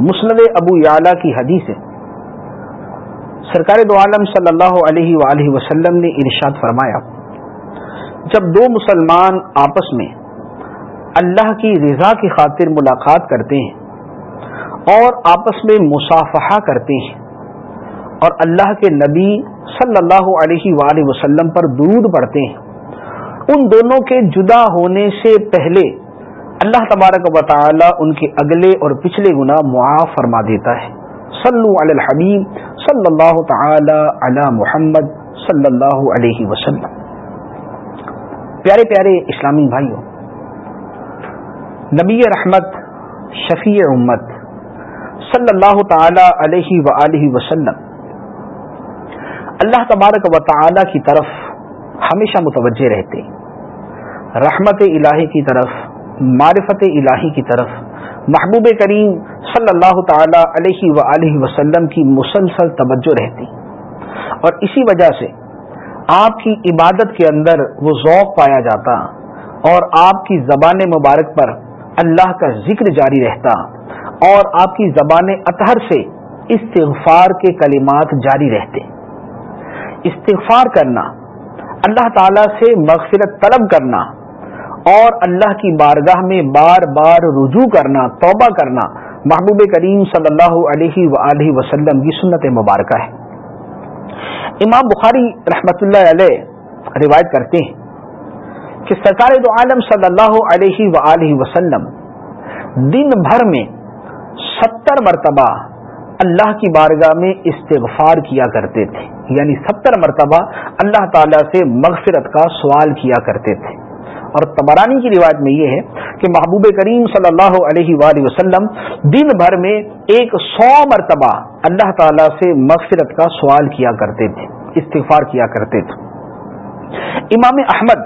مسند ابو اعلیٰ کی حدیث ہے۔ سرکار دو عالم صلی اللہ علیہ وآلہ وسلم نے ارشاد فرمایا، جب دو مسلمان آپس میں اللہ کی رضا کی خاطر ملاقات کرتے ہیں اور آپس میں مصافحہ کرتے ہیں اور اللہ کے نبی صلی اللہ علیہ وآلہ وسلم پر درود پڑھتے ہیں، ان دونوں کے جدا ہونے سے پہلے اللہ تبارک و تعالی ان کے اگلے اور پچھلے گنا معاف فرما دیتا ہے۔ صلو علی الحبیب صلی اللہ تعالی علی محمد صلی اللہ علیہ وسلم۔ پیارے پیارے اسلامی بھائیوں، نبی رحمت، شفیع امت صلی اللہ تعالی علیہ و وسلم، اللہ تبارک و تعالی کی طرف ہمیشہ متوجہ رہتے۔ رحمت الہی کی طرف معرفت الہی کی طرف محبوب کریم صلی اللہ تعالی علیہ و وسلم کی مسلسل توجہ رہتی۔ اور اسی وجہ سے آپ کی عبادت کے اندر وہ ذوق پایا جاتا اور آپ کی زبان مبارک پر اللہ کا ذکر جاری رہتا اور آپ کی زبان اطہر سے استغفار کے کلمات جاری رہتے۔ استغفار کرنا، اللہ تعالی سے مغفرت طلب کرنا اور اللہ کی بارگاہ میں بار بار رجوع کرنا، توبہ کرنا۔ محبوب کریم صلی اللہ علیہ و وسلم کی سنت مبارکہ ہے۔ امام بخاری رحمت اللہ علیہ روایت کرتے ہیں کہ سرکار دو عالم صلی اللہ علیہ و وسلم دن بھر میں ستر مرتبہ اللہ کی بارگاہ میں استغفار کیا کرتے تھے۔ یعنی ستر مرتبہ اللہ تعالی سے مغفرت کا سوال کیا کرتے تھے۔ اور تبرانی کی روایت میں یہ ہے کہ محبوب کریم صلی اللہ علیہ وآلہ وسلم دن بھر میں ایک سو مرتبہ اللہ تعالی سے مغفرت کا سوال کیا کرتے تھے، استغفار کیا کرتے تھے۔ امام احمد،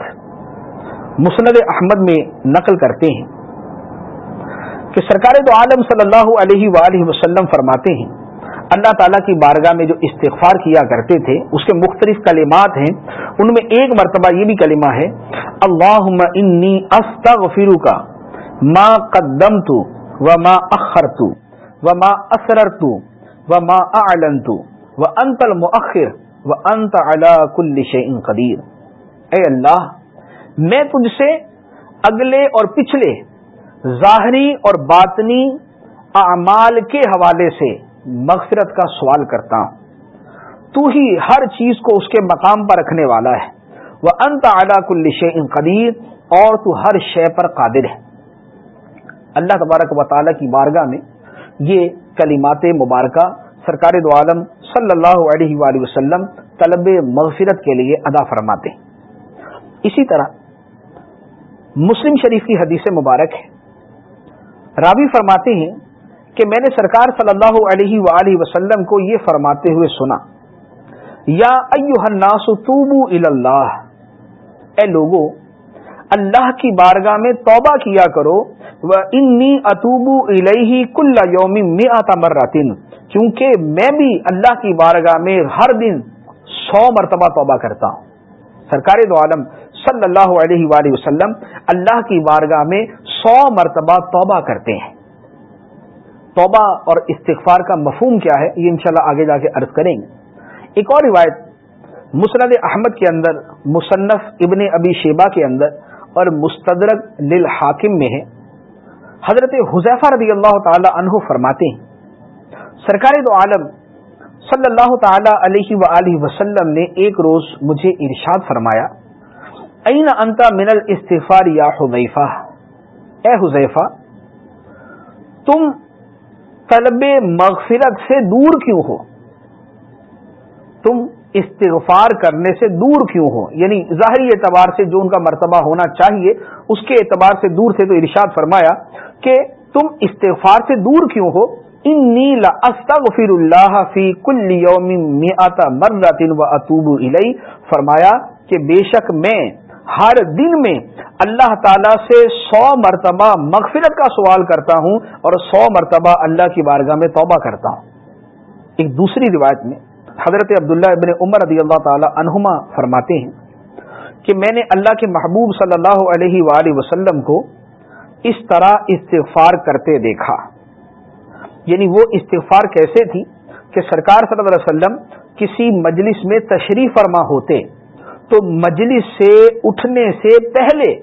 مسند احمد میں نقل کرتے ہیں کہ سرکار دو عالم صلی اللہ علیہ وآلہ وسلم فرماتے ہیں اللہ تعالیٰ کی بارگاہ میں جو استغفار کیا کرتے تھے، اس کے مختلف کلمات ہیں۔ ان میں ایک مرتبہ یہ بھی کلمہ ہے اللہ انی استغفر کا ماں قدم تو و ماں اخر تو و ماں اسرر تو و ماں اعلن تو و انت المؤخر و انت علا کل شیء قدیر۔ اے اللہ، میں تجھ سے اگلے اور پچھلے ظاہری اور باطنی اعمال کے حوالے سے مغفرت کا سوال کرتا ہوں۔ تو ہی ہر چیز کو اس کے مقام پر رکھنے والا ہے۔ وہ انت اعلیٰ کل ان قدیر اور تو ہر شے پر قادر ہے۔ اللہ تبارک و تعالیٰ کی بارگاہ میں یہ کلمات مبارکہ سرکار دو عالم صلی اللہ علیہ وآلہ وسلم طلب مغفرت کے لیے ادا فرماتے ہیں۔ اسی طرح مسلم شریف کی حدیث مبارک ہے۔ راوی فرماتے ہیں کہ میں نے سرکار صلی اللہ علیہ وآلہ وسلم کو یہ فرماتے ہوئے سنا، یا الناس توبو اللہ اے لوگو، اللہ کی بارگاہ میں توبہ کیا کرو وہ انی اطوبو الہی کل یوم میں آتا مراتن کیونکہ میں بھی اللہ کی بارگاہ میں ہر دن سو مرتبہ توبہ کرتا ہوں۔ سرکار دو عالم صلی اللہ علیہ وآلہ وسلم اللہ کی بارگاہ میں سو مرتبہ توبہ کرتے ہیں۔ توبہ اور استغفار کا مفہوم کیا ہے، یہ انشاءاللہ آگے جا کے عرض کریں گے۔ ایک اور روایت، مسند احمد کے اندر، مصنف ابن ابی شیبہ کے اندر اور مستدرک للحاکم میں ہے۔ حضرت حذیفہ رضی اللہ تعالی عنہ فرماتے ہیں، سرکار دو عالم صلی اللہ تعالی علیہ و وسلم نے ایک روز مجھے ارشاد فرمایا این انتا من الاستغفار یا حذیفہ؟ اے حذیفہ، تم طلب مغفرت سے دور کیوں ہو؟ تم استغفار کرنے سے دور کیوں ہو؟ یعنی ظاہری اعتبار سے جو ان کا مرتبہ ہونا چاہیے، اس کے اعتبار سے دور سے تو ارشاد فرمایا کہ تم استغفار سے دور کیوں ہو؟ انی لاستغفر اللہ فی کل یوم مئات مرۃ و اتوب الی فرمایا کہ بے شک میں ہر دن میں اللہ تعالی سے سو مرتبہ مغفرت کا سوال کرتا ہوں اور سو مرتبہ اللہ کی بارگاہ میں توبہ کرتا ہوں۔ ایک دوسری روایت میں حضرت عبداللہ ابن عمر رضی اللہ تعالی عنہما فرماتے ہیں کہ میں نے اللہ کے محبوب صلی اللہ علیہ وآلہ وسلم کو اس طرح استغفار کرتے دیکھا۔ یعنی وہ استغفار کیسے تھی کہ سرکار صلی اللہ علیہ وسلم کسی مجلس میں تشریف فرما ہوتے تو مجلس سے اٹھنے سے پہلے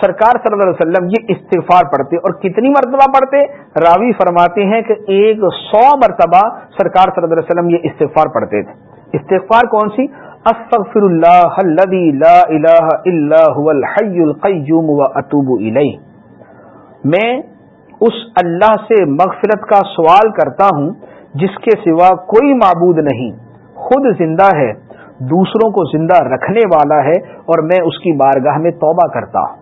سرکار صلی اللہ علیہ وسلم یہ استغفار پڑھتے اور کتنی مرتبہ پڑھتے؟ راوی فرماتے ہیں کہ ایک سو مرتبہ سرکار صلی اللہ علیہ وسلم یہ استغفار پڑھتے تھے۔ استغفار کون سی؟ استغفر اللہ الذي لا الہ الا هو الحی القیوم و الیہ۔ میں اس اللہ سے مغفرت کا سوال کرتا ہوں جس کے سوا کوئی معبود نہیں، خود زندہ ہے دوسروں کو زندہ رکھنے والا ہے اور میں اس کی بارگاہ میں توبہ کرتا ہوں۔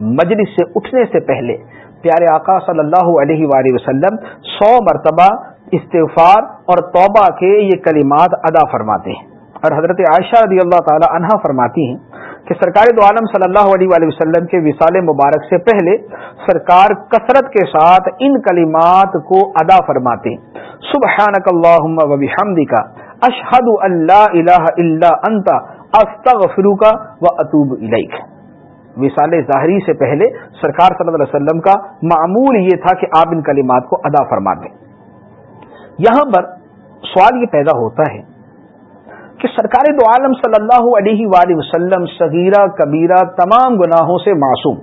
مجلس سے اٹھنے سے پہلے پیارے آقا صلی اللہ علیہ وآلہ وسلم سو مرتبہ استغفار اور توبہ کے یہ کلمات ادا فرماتے ہیں۔ اور حضرت عائشہ رضی اللہ تعالی عنہا فرماتی ہیں کہ سرکار دو عالم صلی اللہ علیہ وآلہ وسلم کے وصال مبارک سے پہلے سرکار کثرت کے ساتھ ان کلمات کو ادا فرماتے سبحانک اللہم و بحمدک اشہد اللہ الہ الا انت استغفرک و اتوب الیک وصال ظاہری سے پہلے سرکار صلی اللہ علیہ وسلم کا معمول یہ تھا کہ آپ ان کلمات کو ادا فرماتے یہاں پر سوال یہ پیدا ہوتا ہے کہ سرکار دو عالم صلی اللہ علیہ وآلہ وسلم صغیرہ، کبیرہ، تمام گناہوں سے معصوم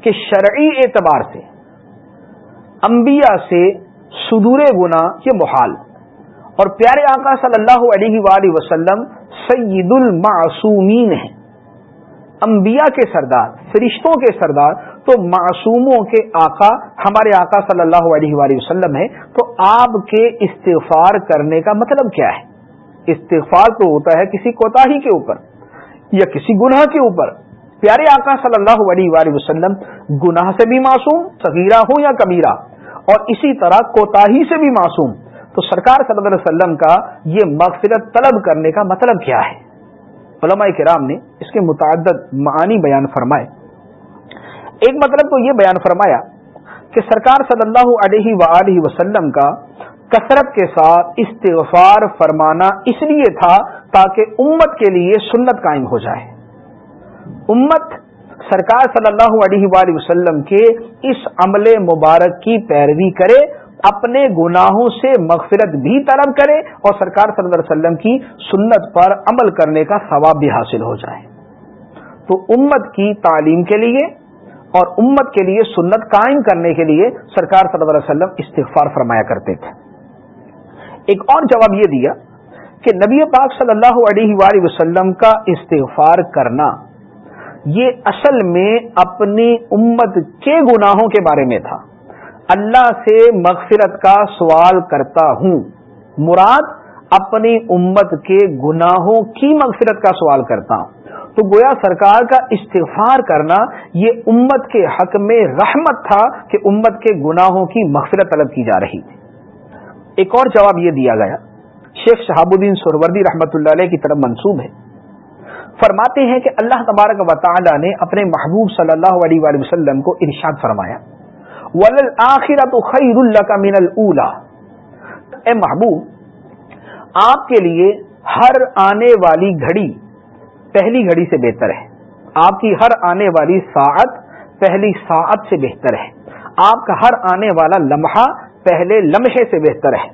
کہ شرعی اعتبار سے، انبیاء سے صدور گناہ یہ محال اور پیارے آقا صلی اللہ علیہ وآلہ وسلم سید المعصومین ہیں۔ انبیاء کے سردار، فرشتوں کے سردار، تو معصوموں کے آقا، ہمارے آقا صلی اللہ علیہ وآلہ وسلم ہے تو آپ کے استغفار کرنے کا مطلب کیا ہے؟ استغفار تو ہوتا ہے کسی کوتا کے اوپر یا کسی گناہ کے اوپر۔ پیارے آقا صلی اللہ علیہ وآلہ وسلم، گناہ سے بھی معصوم، صغیرہ ہو یا کبیرہ، اور اسی طرح کوتا سے بھی معصوم۔ تو سرکار صلی اللہ علیہ وسلم کا یہ مغفرت طلب کرنے کا مطلب کیا ہے؟ علماء کرام نے اس کے متعدد معانی بیان فرمائے۔ ایک مطلب تو یہ بیان فرمایا کہ سرکار صلی اللہ علیہ وآلہ وسلم کا کثرت کے ساتھ استغفار فرمانا اس لیے تھا تاکہ امت کے لیے سنت قائم ہو جائے۔ امت سرکار صلی اللہ علیہ وآلہ وسلم کے اس عمل مبارک کی پیروی کرے اپنے گناہوں سے مغفرت بھی طلب کرے اور سرکار صلی اللہ علیہ وسلم کی سنت پر عمل کرنے کا ثواب بھی حاصل ہو جائے۔ تو امت کی تعلیم کے لیے اور امت کے لیے سنت قائم کرنے کے لیے سرکار صلی اللہ علیہ وسلم استغفار فرمایا کرتے تھے۔ ایک اور جواب یہ دیا کہ نبی پاک صلی اللہ علیہ وآلہ وسلم کا استغفار کرنا، یہ اصل میں اپنی امت کے گناہوں کے بارے میں تھا۔ اللہ سے مغفرت کا سوال کرتا ہوں۔ مراد اپنی امت کے گناہوں کی مغفرت کا سوال کرتا ہوں۔ تو گویا سرکار کا استغفار کرنا یہ امت کے حق میں رحمت تھا کہ امت کے گناہوں کی مغفرت طلب کی جا رہی تھی۔ ایک اور جواب یہ دیا گیا، شیخ شہاب الدین سروردی رحمۃ اللہ علیہ کی طرف منسوب ہے۔ فرماتے ہیں کہ اللہ تبارک و تعالی نے اپنے محبوب صلی اللہ علیہ وآلہ وسلم کو ارشاد فرمایا۔ من اے محبوب، آپ کے لیے ہر آنے والی گھڑی پہلی گھڑی سے بہتر ہے۔ آپ کی ہر آنے والی ساعت پہلی ساعت سے بہتر ہے۔ آپ کا ہر آنے والا لمحہ پہلے لمحے سے بہتر ہے۔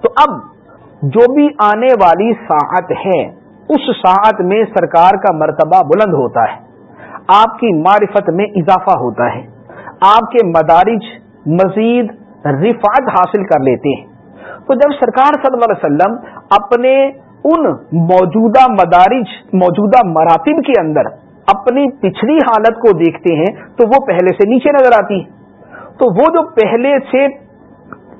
تو اب جو بھی آنے والی ساعت ہے، اس ساعت میں سرکار کا مرتبہ بلند ہوتا ہے۔ آپ کی معرفت میں اضافہ ہوتا ہے۔ آپ کے مدارج مزید رفاعت حاصل کر لیتے ہیں۔ تو جب سرکار صلی اللہ علیہ وسلم اپنے ان موجودہ مدارج، موجودہ مراتب کے اندر اپنی پچھلی حالت کو دیکھتے ہیں، تو وہ پہلے سے نیچے نظر آتی ہے تو وہ جو پہلے سے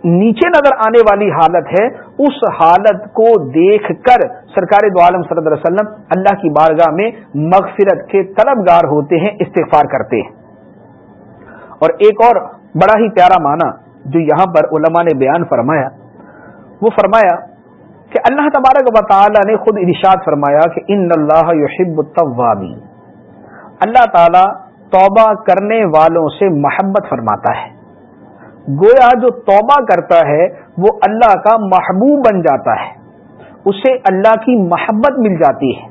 نیچے نظر آنے والی حالت ہے، اس حالت کو دیکھ کر سرکار دو عالم صلی اللہ علیہ وسلم اللہ کی بارگاہ میں مغفرت کے طلبگار ہوتے ہیں، استغفار کرتے ہیں۔ اور ایک اور بڑا ہی پیارا معنی جو یہاں پر علماء نے بیان فرمایا، وہ فرمایا کہ اللہ تبارک و تعالی نے خود ارشاد فرمایا کہ ان اللہ یحب التوابین۔ اللہ تعالی توبہ کرنے والوں سے محبت فرماتا ہے۔ گویا جو توبہ کرتا ہے، وہ اللہ کا محبوب بن جاتا ہے۔ اسے اللہ کی محبت مل جاتی ہے۔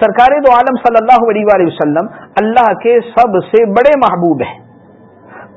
سرکار دو عالم صلی اللہ علیہ وآلہ وسلم اللہ کے سب سے بڑے محبوب ہیں۔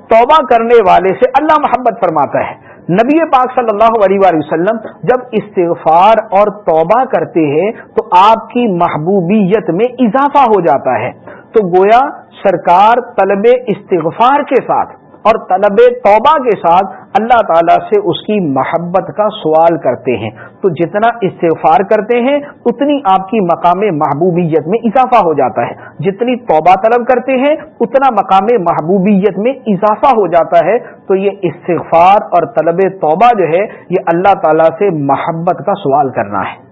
توبہ کرنے والے سے اللہ محبت فرماتا ہے۔ نبی پاک صلی اللہ علیہ وسلم جب استغفار اور توبہ کرتے ہیں تو آپ کی محبوبیت میں اضافہ ہو جاتا ہے۔ تو گویا سرکار طلب استغفار کے ساتھ اور طلب توبہ کے ساتھ اللہ تعالیٰ سے اس کی محبت کا سوال کرتے ہیں۔ تو جتنا استغفار کرتے ہیں، اتنی آپ کی مقام محبوبیت میں اضافہ ہو جاتا ہے۔ جتنی توبہ طلب کرتے ہیں، اتنا مقام محبوبیت میں اضافہ ہو جاتا ہے۔ تو یہ استغفار اور طلب توبہ جو ہے، یہ اللہ تعالیٰ سے محبت کا سوال کرنا ہے۔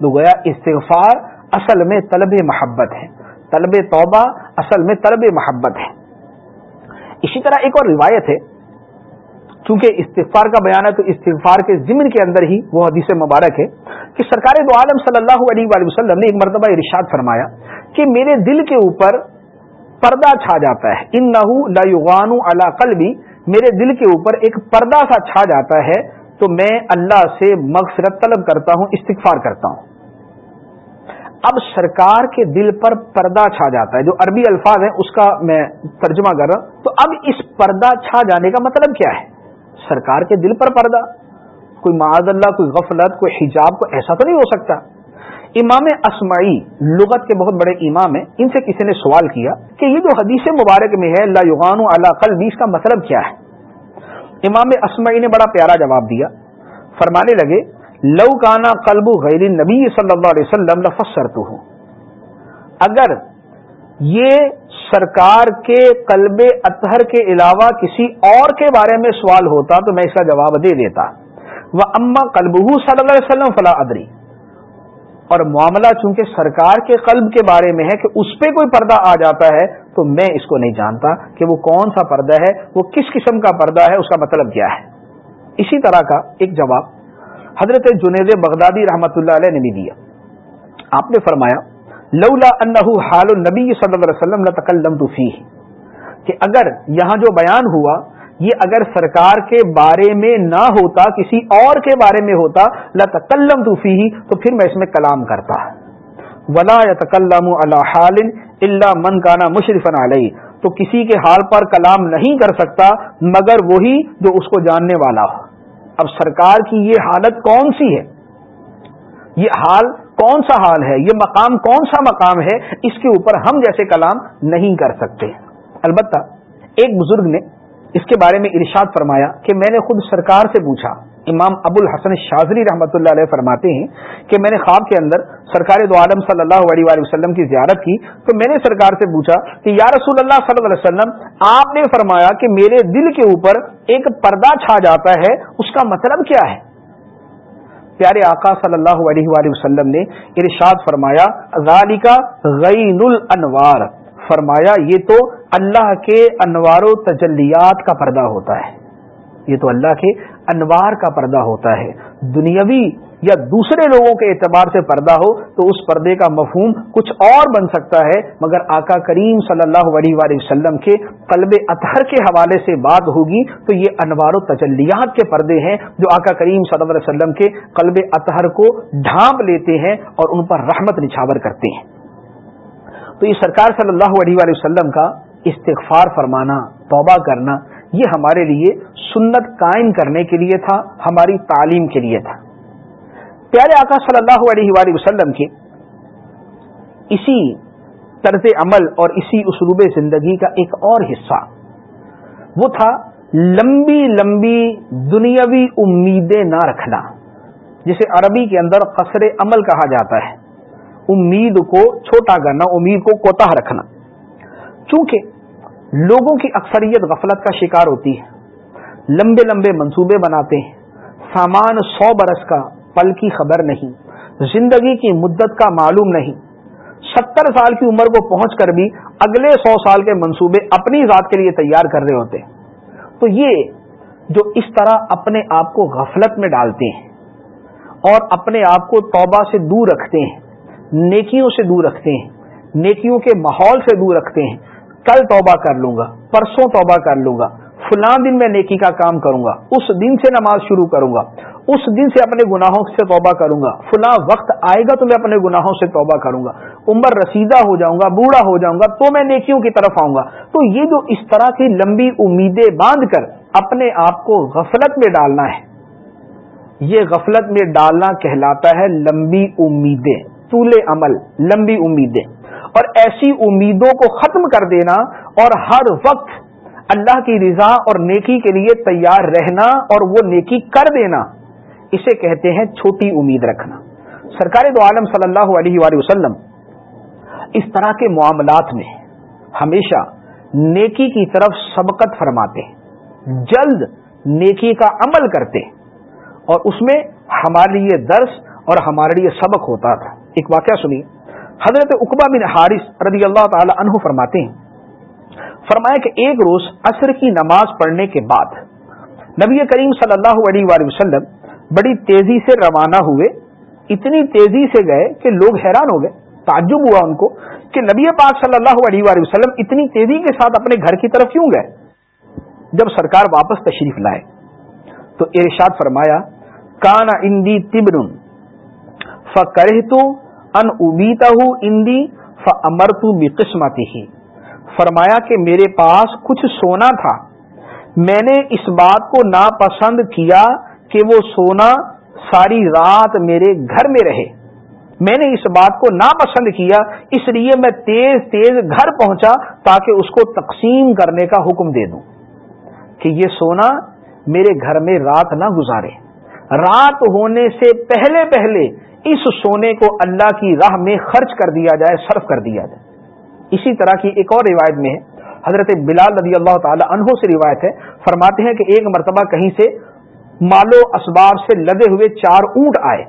تو گویا استغفار اصل میں طلب محبت ہے۔ طلب توبہ اصل میں طلب محبت ہے۔ اسی طرح ایک اور روایت ہے چونکہ استغفار کا بیان ہے تو استغفار کے ضمن کے اندر ہی وہ حدیث مبارک ہے کہ سرکار دو عالم صلی اللہ علیہ وآلہ وسلم نے ایک مرتبہ ارشاد فرمایا کہ میرے دل کے اوپر پردہ چھا جاتا ہے ان نہ اللہ قلبی، میرے دل کے اوپر ایک پردہ سا چھا جاتا ہے تو میں اللہ سے مغفرت طلب کرتا ہوں، استغفار کرتا ہوں۔ اب سرکار کے دل پر پردہ چھا جاتا ہے۔ جو عربی الفاظ ہیں، اس کا میں ترجمہ کر رہا ہوں۔ تو اب اس پردہ چھا جانے کا مطلب کیا ہے؟ سرکار کے دل پر پردہ۔ کوئی معاذ اللہ کوئی غفلت، کوئی حجاب کو ایسا تو نہیں ہو سکتا۔ امام اسمعی لغت کے بہت بڑے امام ہیں۔ ان سے کسی نے سوال کیا کہ یہ جو حدیث مبارک میں ہے اللہ یغان اللہ کل اس کا مطلب کیا ہے؟ امام اسمعی نے بڑا پیارا جواب دیا۔ فرمانے لگے لو کانا قلب غیر نبی صلی اللہ علیہ وسلم لفسر تو ہوں اگر یہ سرکار کے قلب اطہر کے علاوہ کسی اور کے بارے میں سوال ہوتا تو میں اس کا جواب دے دیتا۔ وہ اما قلب صلی اللہ علیہ وسلم فلاں ادری اور معاملہ چونکہ سرکار کے قلب کے بارے میں ہے کہ اس پہ کوئی پردہ آ جاتا ہے تو میں اس کو نہیں جانتا کہ وہ کون سا پردہ ہے، وہ کس قسم کا پردہ ہے، اس کا مطلب کیا ہے۔ اسی طرح کا ایک جواب حضرت جنید بغدادی رحمۃ اللہ علیہ نے بھی دیا۔ آپ نے فرمایا، لولا انہ حال النبی صلی اللہ علیہ وسلم تکلم کہ اگر یہاں جو بیان ہوا، یہ اگر سرکار کے بارے میں نہ ہوتا، کسی اور کے بارے میں ہوتا لتکلم توفی تو پھر میں اس میں کلام کرتا۔ ولا تکلم اللہ حال اللہ من کانا مشرفن علیہ۔ تو کسی کے حال پر کلام نہیں کر سکتا، مگر وہی جو اس کو جاننے والا ہو۔ اب سرکار کی یہ حالت کون سی ہے؟ یہ حال کون سا حال ہے؟ یہ مقام کون سا مقام ہے؟ اس کے اوپر ہم جیسے کلام نہیں کر سکتے۔ البتہ ایک بزرگ نے اس کے بارے میں ارشاد فرمایا کہ میں نے خود سرکار سے پوچھا۔ امام ابو الحسن شاذری رحمۃ اللہ علیہ فرماتے ہیں کہ میں نے خواب کے اندر سرکار دو عالم صلی اللہ علیہ وسلم کی زیارت کی تو میں نے سرکار سے پوچھا کہ یا رسول اللہ صلی اللہ علیہ وسلم، آپ نے فرمایا کہ میرے دل کے اوپر ایک پردہ چھا جاتا ہے، اس کا مطلب کیا ہے؟ پیارے آقا صلی اللہ علیہ وسلم نے ارشاد فرمایا، ذالکا غین الانوار فرمایا، یہ تو اللہ کے انوار و تجلیات کا پردہ ہوتا ہے۔ یہ تو اللہ کے انوار کا پردہ ہوتا ہے۔ دنیاوی یا دوسرے لوگوں کے اعتبار سے پردہ ہو تو اس پردے کا مفہوم کچھ اور بن سکتا ہے، مگر آقا کریم صلی اللہ علیہ وآلہ وسلم کے قلب اطہر کے حوالے سے بات ہوگی تو یہ انوار و تجلیات کے پردے ہیں جو آقا کریم صلی اللہ علیہ وسلم کے قلب اطہر کو ڈھانپ لیتے ہیں اور ان پر رحمت نچھاور کرتے ہیں۔ تو یہ سرکار صلی اللہ علیہ وآلہ وسلم کا استغفار فرمانا، توبہ کرنا یہ ہمارے لیے سنت قائم کرنے کے لیے تھا، ہماری تعلیم کے لیے تھا۔ پیارے آقا صلی اللہ علیہ وآلہ وسلم کے اسی طرز عمل اور اسی اسلوب زندگی کا ایک اور حصہ وہ تھا لمبی لمبی دنیاوی امیدیں نہ رکھنا، جسے عربی کے اندر قصر عمل کہا جاتا ہے۔ امید کو چھوٹا کرنا، امید کو کوتاہ رکھنا۔ چونکہ لوگوں کی اکثریت غفلت کا شکار ہوتی ہے۔ لمبے لمبے منصوبے بناتے ہیں۔ سامان سو برس کا پل کی خبر نہیں۔ زندگی کی مدت کا معلوم نہیں۔ ستر سال کی عمر کو پہنچ کر بھی اگلے سو سال کے منصوبے اپنی ذات کے لیے تیار کر رہے ہوتے ہیں۔ تو یہ جو اس طرح اپنے آپ کو غفلت میں ڈالتے ہیں اور اپنے آپ کو توبہ سے دور رکھتے ہیں، نیکیوں سے دور رکھتے ہیں، نیکیوں کے ماحول سے دور رکھتے ہیں کل توبہ کر لوں گا، پرسوں توبہ کر لوں گا، فلاں دن میں نیکی کا کام کروں گا، اس دن سے نماز شروع کروں گا، اس دن سے اپنے گناہوں سے توبہ کروں گا، فلاں وقت آئے گا تو میں اپنے گناہوں سے توبہ کروں گا، عمر رسیدہ ہو جاؤں گا، بوڑھا ہو جاؤں گا، تو میں نیکیوں کی طرف آؤں گا۔ تو یہ جو اس طرح کی لمبی امیدیں باندھ کر اپنے آپ کو غفلت میں ڈالنا ہے، یہ غفلت میں ڈالنا کہلاتا ہے لمبی امیدیں، طول عمل، لمبی امیدیں۔ اور ایسی امیدوں کو ختم کر دینا اور ہر وقت اللہ کی رضا اور نیکی کے لیے تیار رہنا اور وہ نیکی کر دینا، اسے کہتے ہیں چھوٹی امید رکھنا۔ سرکار دو عالم صلی اللہ علیہ وآلہ وسلم اس طرح کے معاملات میں ہمیشہ نیکی کی طرف سبقت فرماتے جلد نیکی کا عمل کرتے اور اس میں ہمارے لیے درس اور ہمارے لیے سبق ہوتا تھا۔ ایک واقعہ سنیے۔ حضرت اقبا بن حارث رضی اللہ تعالی عنہ فرماتے ہیں، فرمایا کہ ایک روز عصر کی نماز پڑھنے کے بعد نبی کریم صلی اللہ علیہ وآلہ وسلم بڑی تیزی سے روانہ ہوئے، اتنی تیزی سے گئے کہ لوگ حیران ہو گئے، تعجب ہوا ان کو کہ نبی پاک صلی اللہ علیہ وآلہ وسلم اتنی تیزی کے ساتھ اپنے گھر کی طرف کیوں گئے؟ جب سرکار واپس تشریف لائے تو ارشاد فرمایا، کانا اندی تبر فکرہ تو ان ابیتا ہوں اندی امر تو قسمتی ہی فرمایا کہ میرے پاس کچھ سونا تھا۔ میں نے اس بات کو ناپسند کیا کہ وہ سونا ساری رات میرے گھر میں رہے۔ میں نے اس بات کو ناپسند کیا، اس لیے میں تیز تیز گھر پہنچا تاکہ اس کو تقسیم کرنے کا حکم دے دوں۔ کہ یہ سونا میرے گھر میں رات نہ گزارے۔ رات ہونے سے پہلے پہلے اس سونے کو اللہ کی راہ میں خرچ کر دیا جائے، صرف کر دیا جائے۔ اسی طرح کی ایک اور روایت میں ہے، حضرت بلال رضی اللہ تعالی عنہ سے روایت ہے، فرماتے ہیں کہ ایک مرتبہ کہیں سے مالو اسباب سے لدے ہوئے چار اونٹ آئے۔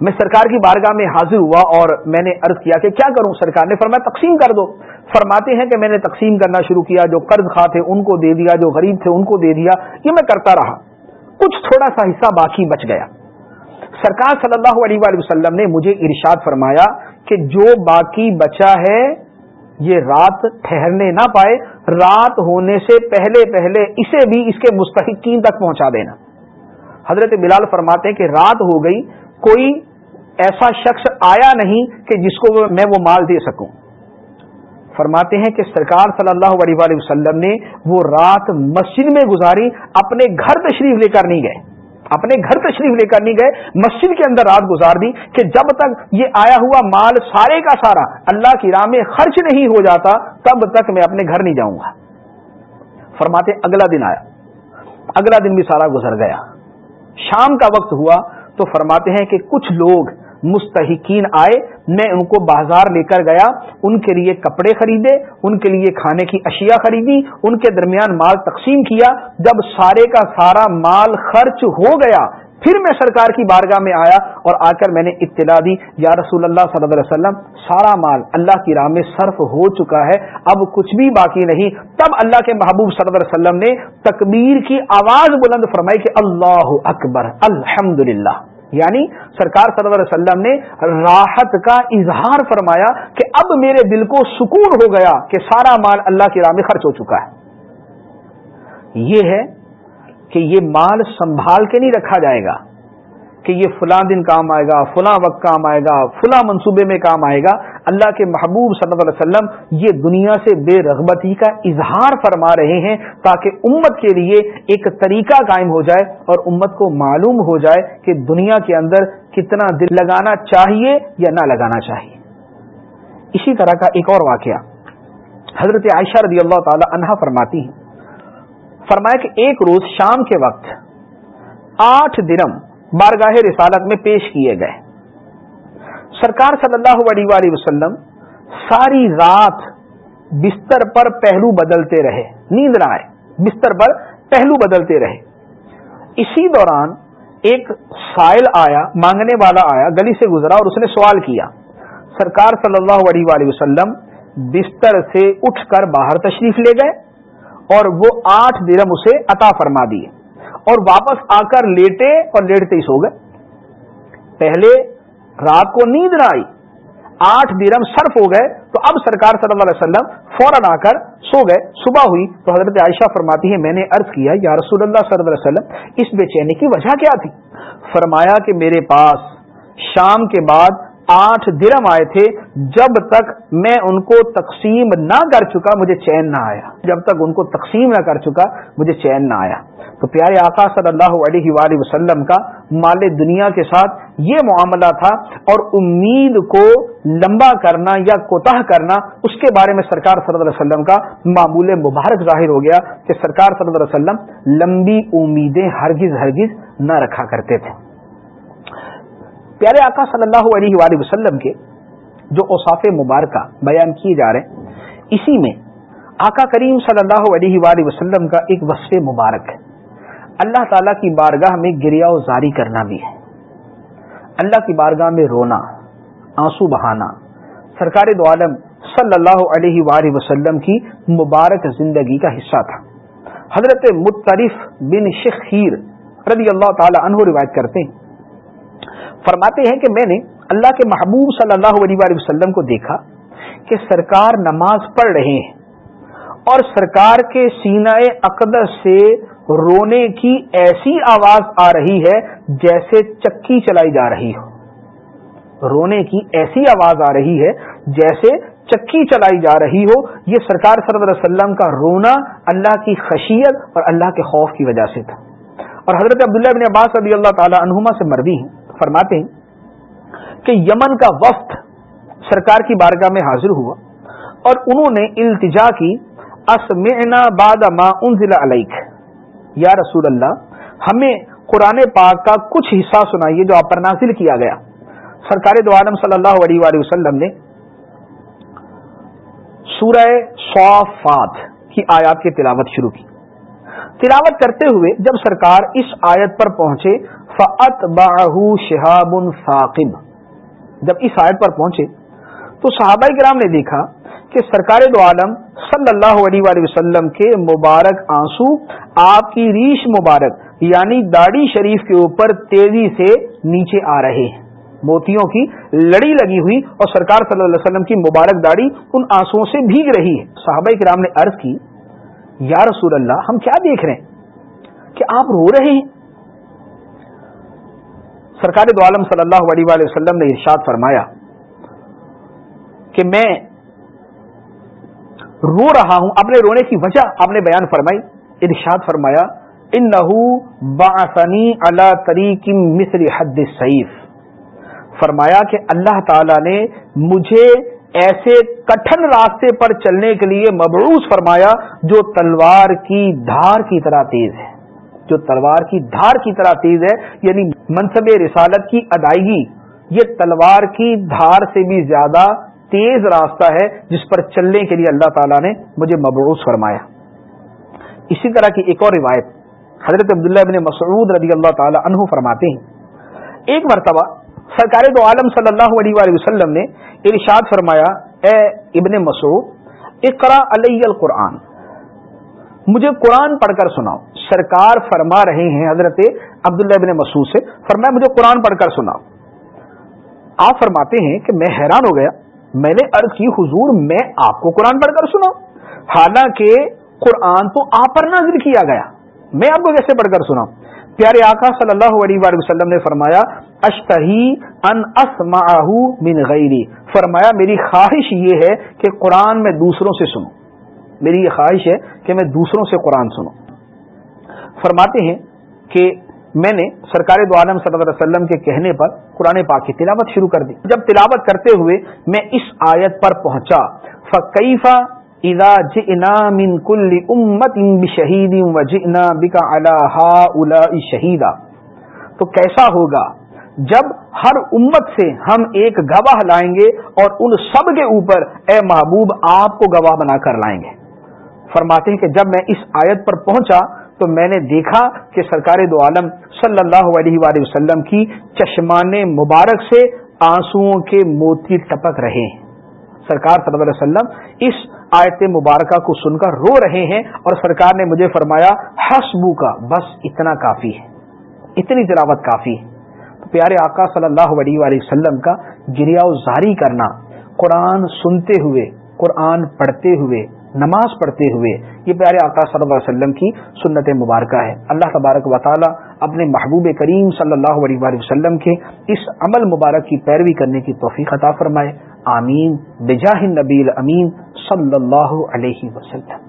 میں سرکار کی بارگاہ میں حاضر ہوا اور میں نے عرض کیا کہ کیا کروں سرکار نے، فرمایا تقسیم کر دو۔ فرماتے ہیں کہ میں نے تقسیم کرنا شروع کیا، جو قرض خواہ تھے ان کو دے دیا، جو غریب تھے ان کو دے دیا، یہ میں کرتا رہا۔ کچھ تھوڑا سا حصہ باقی بچ گیا۔ سرکار صلی اللہ علیہ وآلہ وسلم نے مجھے ارشاد فرمایا کہ جو باقی بچا ہے، یہ رات ٹھہرنے نہ پائے، رات ہونے سے پہلے پہلے اسے بھی اس کے مستحقین تک پہنچا دینا۔ حضرت بلال فرماتے ہیں کہ رات ہو گئی، کوئی ایسا شخص آیا نہیں کہ جس کو میں وہ مال دے سکوں۔ فرماتے ہیں کہ سرکار صلی اللہ علیہ وآلہ وسلم نے وہ رات مسجد میں گزاری، اپنے گھر تشریف لے کر نہیں گئے۔ اپنے گھر تشریف لے کر نہیں گئے، مسجد کے اندر رات گزار دی کہ جب تک یہ آیا ہوا مال سارے کا سارا اللہ کی راہ میں خرچ نہیں ہو جاتا، تب تک میں اپنے گھر نہیں جاؤں گا۔ فرماتے، اگلا دن آیا۔ اگلا دن بھی سارا گزر گیا۔ شام کا وقت ہوا تو فرماتے ہیں کہ کچھ لوگ مستحقین آئے، میں ان کو بازار لے کر گیا، ان کے لیے کپڑے خریدے، ان کے لیے کھانے کی اشیاء خریدی، ان کے درمیان مال تقسیم کیا، جب سارے کا سارا مال خرچ ہو گیا، پھر میں سرکار کی بارگاہ میں آیا اور آ کر میں نے اطلاع دی، یا رسول اللہ صلی اللہ علیہ وسلم، سارا مال اللہ کی راہ میں صرف ہو چکا ہے، اب کچھ بھی باقی نہیں۔ تب اللہ کے محبوب صلی اللہ علیہ وسلم نے تکبیر کی آواز بلند فرمائی کہ اللہ اکبر الحمد یعنی سرکار صلی اللہ علیہ وسلم نے راحت کا اظہار فرمایا کہ اب میرے دل کو سکون ہو گیا کہ سارا مال اللہ کی راہ میں خرچ ہو چکا ہے۔ یہ ہے کہ یہ مال سنبھال کے نہیں رکھا جائے گا کہ یہ فلاں دن کام آئے گا، فلاں وقت کام آئے گا، فلاں منصوبے میں کام آئے گا۔ اللہ کے محبوب صلی اللہ علیہ وسلم یہ دنیا سے بے رغبتی کا اظہار فرما رہے ہیں تاکہ امت کے لیے ایک طریقہ قائم ہو جائے اور امت کو معلوم ہو جائے کہ دنیا کے اندر کتنا دل لگانا چاہیے یا نہ لگانا چاہیے۔ اسی طرح کا ایک اور واقعہ۔ حضرت عائشہ رضی اللہ تعالی عنہا فرماتی ہیں۔ فرمایا کہ ایک روز شام کے وقت آٹھ درم بارگاہ رسالت میں پیش کیے گئے۔ سرکار صلی اللہ علیہ وآلہ وسلم ساری رات بستر پر پہلو بدلتے رہے۔ نیند نہ آئے۔ بستر پر پہلو بدلتے رہے۔ اسی دوران ایک سائل آیا، مانگنے والا آیا، گلی سے گزرا اور اس نے سوال کیا۔ سرکار صلی اللہ علیہ وآلہ وسلم بستر سے اٹھ کر باہر تشریف لے گئے اور وہ آٹھ درم اسے عطا فرما دیے اور واپس آ کر لیٹے اور لیٹتے ہی سو گئے۔ پہلے رات کو نیند نہ آئی۔ آٹھ درم صرف ہو گئے، تو اب سرکار صلی اللہ علیہ وسلم فوراً آ کر سو گئے۔ صبح ہوئی تو حضرت عائشہ فرماتی ہے میں نے عرض کیا، یا رسول اللہ صلی اللہ علیہ وسلم، اس بے چینی کی وجہ کیا تھی؟ فرمایا کہ میرے پاس شام کے بعد آٹھ درم آئے تھے، جب تک میں ان کو تقسیم نہ کر چکا، مجھے چین نہ آیا۔ جب تک ان کو تقسیم نہ کر چکا، مجھے چین نہ آیا۔ تو پیارے آقا صلی اللہ علیہ وآلہ وسلم کا مال دنیا کے ساتھ یہ معاملہ تھا اور امید کو لمبا کرنا یا کوتاہ کرنا اس کے بارے میں سرکار صلی اللہ علیہ وسلم کا معمول مبارک ظاہر ہو گیا کہ سرکار صلی اللہ علیہ وسلم لمبی امیدیں ہرگز ہرگز نہ رکھا کرتے تھے۔ پیارے آقا صلی اللہ علیہ وآلہ وسلم کے جو اوساف مبارکہ بیان کیے جا رہے ہیں، اسی میں آقا کریم صلی اللہ علیہ وآلہ وسلم کا ایک وصف مبارک ہے۔ اللہ تعالیٰ کی بارگاہ میں گریا و زاری کرنا بھی ہے۔ اللہ کی بارگاہ میں رونا، آنسو بہانا۔ سرکار دو عالم صلی اللہ علیہ وآلہ وسلم کی مبارک زندگی کا حصہ تھا۔ حضرت مترف بن شخیر رضی اللہ تعالی عنہ روایت کرتے ہیں۔ فرماتے ہیں کہ میں نے اللہ کے محبوب صلی اللہ علیہ وآلہ وسلم کو دیکھا کہ سرکار نماز پڑھ رہے ہیں اور سرکار کے سینہ اقدس سے رونے کی ایسی آواز آ رہی ہے جیسے چکی چلائی جا رہی ہو۔ رونے کی ایسی آواز آ رہی ہے جیسے چکی چلائی جا رہی ہو۔ یہ سرکار صلی اللہ علیہ وسلم کا رونا اللہ کی خشیت اور اللہ کے خوف کی وجہ سے تھا۔ اور حضرت عبداللہ بن عباس رضی اللہ تعالی عنہما سے مروی ہیں۔ فرماتے ہیں کہ یمن کا وفد سرکار کی بارگاہ میں حاضر ہوا اور انہوں نے التجا کی، اسمعنا بعد ما انزل علیک۔ یا رسول اللہ، ہمیں قرآن پاک کا کچھ حصہ سنائیے جو آپ پر نازل کیا گیا۔ سرکار دو عالم صلی اللہ علیہ وآلہ وسلم نے سورہ صافات کی آیات کی تلاوت شروع کی۔ تلاوت کرتے ہوئے جب سرکار اس آیت پر پہنچے فعت باہو شہاب ثاقب۔ جب اس آیت پر پہنچے تو صحابہ کرام نے دیکھا کہ سرکار دو عالم صلی اللہ علیہ وآلہ وسلم کے مبارک آنسو، آپ کی ریش مبارک یعنی داڑھی شریف کے اوپر تیزی سے نیچے آ رہے ہیں۔ موتیوں کی لڑی لگی ہوئی اور سرکار صلی اللہ علیہ وسلم کی مبارک داڑھی ان آنسو سے بھیگ رہی ہے۔ صحابہ کرام نے عرض کی، یا رسول اللہ، ہم کیا دیکھ رہے ہیں؟ کہ آپ رو رہے ہیں۔ سرکار دو عالم صلی اللہ علیہ وآلہ وسلم نے ارشاد فرمایا کہ میں رو رہا ہوں۔ اپنے رونے کی وجہ آپ نے بیان فرمائی، ارشاد فرمایا ان باسنی اللہ طریق مصر حد سعیف فرمایا کہ اللہ تعالی نے مجھے ایسے کٹھن راستے پر چلنے کے لیے مبعوث فرمایا جو تلوار کی دھار کی طرح تیز ہے۔ جو تلوار کی دھار کی طرح تیز ہے یعنی منصب رسالت کی ادائیگی، یہ تلوار کی دھار سے بھی زیادہ تیز راستہ ہے جس پر چلنے کے لیے اللہ تعالیٰ نے مجھے مبعوث فرمایا۔ اسی طرح کی ایک اور روایت، حضرت عبداللہ بن مسعود رضی اللہ تعالی عنہ فرماتے ہیں۔ ایک مرتبہ سرکار دو عالم صلی اللہ علیہ وآلہ وسلم نے ارشاد فرمایا، اے ابن مسعود اقرا علیہ القرآن۔ مجھے قرآن پڑھ کر سناؤ۔ سرکار فرما رہے ہیں حضرت عبداللہ ابن مسعود سے فرمایا مجھے قرآن پڑھ کر سناؤ۔ آپ فرماتے ہیں کہ میں حیران ہو گیا۔ میں نے عرض کی، حضور، میں آپ کو قرآن پڑھ کر سنا حالانکہ قرآن تو آپ پر نازل کیا گیا۔ میں آپ کو کیسے پڑھ کر سنا پیارے آقا صلی اللہ علیہ وسلم نے فرمایا، اشتہی ان اسمعہ من غیری فرمایا، میری خواہش یہ ہے کہ قرآن میں دوسروں سے سنوں۔ میری یہ خواہش ہے کہ میں دوسروں سے قرآن سنوں۔ فرماتے ہیں کہ میں نے سرکار دو عالم صلی اللہ علیہ وسلم کے کہنے پر قرآن پاک کی تلاوت شروع کر دی۔ جب تلاوت کرتے ہوئے میں اس آیت پر پہنچا فقیفہ اذا جئنا من کل امت بشہید وجئنا بک علی ہؤلاء شہیدا تو کیسا ہوگا؟ جب ہر امت سے ہم ایک گواہ لائیں گے اور ان سب کے اوپر اے محبوب آپ کو گواہ بنا کر لائیں گے۔ فرماتے ہیں کہ جب میں اس آیت پر پہنچا تو میں نے دیکھا کہ سرکار دو عالم صلی اللہ علیہ وآلہ وسلم کی چشمان مبارک سے آنسو کے موتی ٹپک رہے ہیں۔ سرکار صلی اللہ علیہ وسلم اس آیت مبارکہ کو سن کر رو رہے ہیں اور سرکار نے مجھے فرمایا حسبو کا بس اتنا کافی ہے، اتنی تلاوت کافی ہے۔ تو پیارے آقا صلی اللہ علیہ وآلہ وسلم کا گریا زاری کرنا، قرآن سنتے ہوئے، قرآن پڑھتے ہوئے نماز پڑھتے ہوئے، یہ پیارے آقا صلی اللہ علیہ وسلم کی سنت مبارکہ ہے۔ اللہ تبارک و تعالی اپنے محبوب کریم صلی اللہ علیہ وسلم کے اس عمل مبارک کی پیروی کرنے کی توفیق عطا فرمائے۔ آمین۔ بجاہ نبی امین صلی اللہ علیہ وسلم۔